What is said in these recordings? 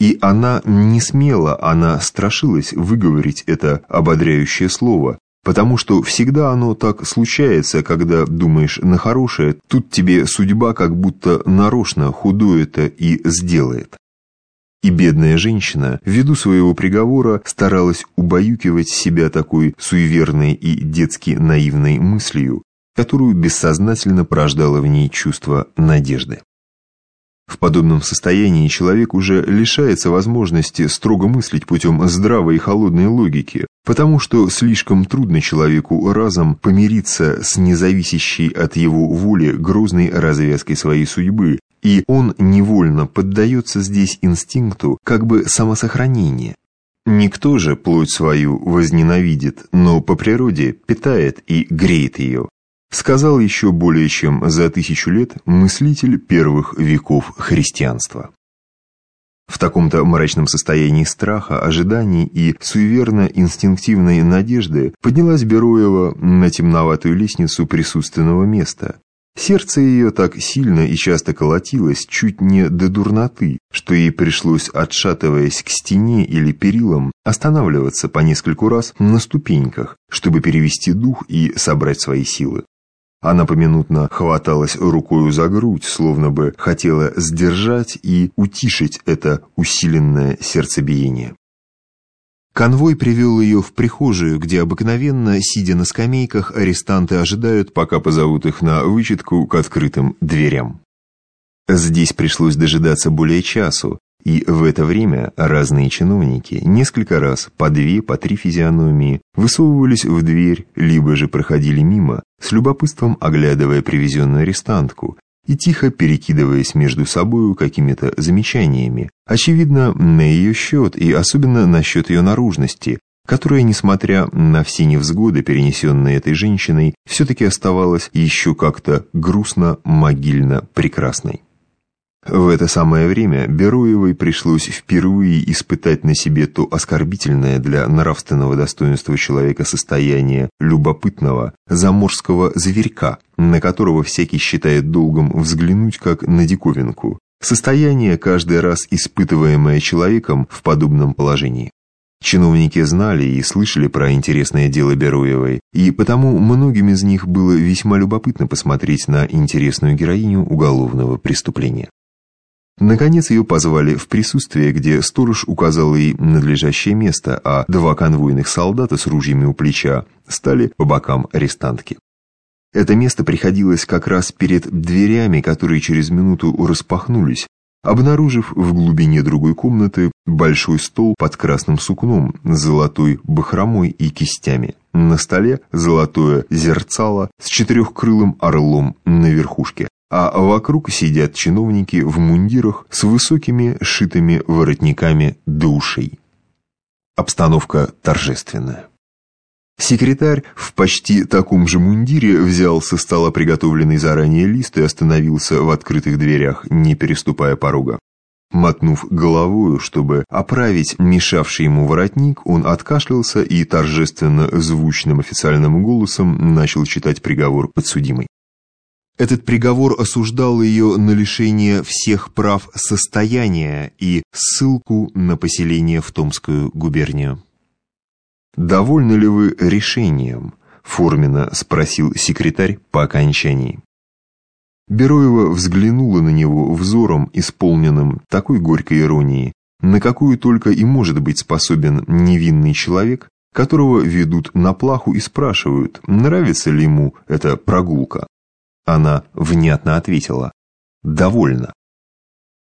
И она не смела, она страшилась выговорить это ободряющее слово, потому что всегда оно так случается, когда думаешь на хорошее, тут тебе судьба как будто нарочно худое-то и сделает. И бедная женщина, ввиду своего приговора, старалась убаюкивать себя такой суеверной и детски наивной мыслью, которую бессознательно порождало в ней чувство надежды. В подобном состоянии человек уже лишается возможности строго мыслить путем здравой и холодной логики, потому что слишком трудно человеку разом помириться с независящей от его воли грозной развязкой своей судьбы, и он невольно поддается здесь инстинкту как бы самосохранения. Никто же плоть свою возненавидит, но по природе питает и греет ее сказал еще более чем за тысячу лет мыслитель первых веков христианства. В таком-то мрачном состоянии страха, ожиданий и суеверно-инстинктивной надежды поднялась Бероева на темноватую лестницу присутственного места. Сердце ее так сильно и часто колотилось, чуть не до дурноты, что ей пришлось, отшатываясь к стене или перилам, останавливаться по нескольку раз на ступеньках, чтобы перевести дух и собрать свои силы. Она поминутно хваталась рукою за грудь, словно бы хотела сдержать и утишить это усиленное сердцебиение. Конвой привел ее в прихожую, где обыкновенно, сидя на скамейках, арестанты ожидают, пока позовут их на вычетку к открытым дверям. Здесь пришлось дожидаться более часу, и в это время разные чиновники несколько раз по две, по три физиономии высовывались в дверь, либо же проходили мимо, с любопытством оглядывая привезенную арестантку и тихо перекидываясь между собою какими-то замечаниями, очевидно, на ее счет и особенно на счет ее наружности, которая, несмотря на все невзгоды, перенесенные этой женщиной, все-таки оставалась еще как-то грустно-могильно прекрасной. В это самое время Бероевой пришлось впервые испытать на себе то оскорбительное для нравственного достоинства человека состояние любопытного заморского зверька, на которого всякий считает долгом взглянуть как на диковинку, состояние, каждый раз испытываемое человеком в подобном положении. Чиновники знали и слышали про интересное дело Бероевой, и потому многим из них было весьма любопытно посмотреть на интересную героиню уголовного преступления. Наконец ее позвали в присутствие, где сторож указал ей надлежащее место, а два конвойных солдата с ружьями у плеча стали по бокам арестантки. Это место приходилось как раз перед дверями, которые через минуту распахнулись, обнаружив в глубине другой комнаты большой стол под красным сукном с золотой бахромой и кистями. На столе золотое зерцало с четырехкрылым орлом на верхушке а вокруг сидят чиновники в мундирах с высокими шитыми воротниками до ушей. Обстановка торжественная. Секретарь в почти таком же мундире взял со стола приготовленный заранее лист и остановился в открытых дверях, не переступая порога. Мотнув головою, чтобы оправить мешавший ему воротник, он откашлялся и торжественно звучным официальным голосом начал читать приговор подсудимой. Этот приговор осуждал ее на лишение всех прав состояния и ссылку на поселение в Томскую губернию. «Довольны ли вы решением?» – форменно спросил секретарь по окончании. Бероева взглянула на него взором, исполненным такой горькой иронии, на какую только и может быть способен невинный человек, которого ведут на плаху и спрашивают, нравится ли ему эта прогулка. Она внятно ответила «Довольно».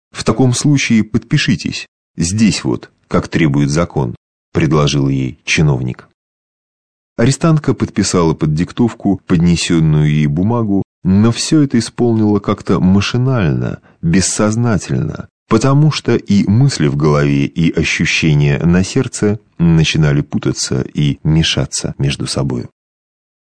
«В таком случае подпишитесь, здесь вот, как требует закон», предложил ей чиновник. Арестантка подписала под диктовку поднесенную ей бумагу, но все это исполнила как-то машинально, бессознательно, потому что и мысли в голове, и ощущения на сердце начинали путаться и мешаться между собой.